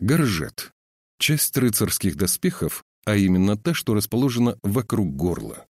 Горжет. Часть рыцарских доспехов, а именно та, что расположена вокруг горла.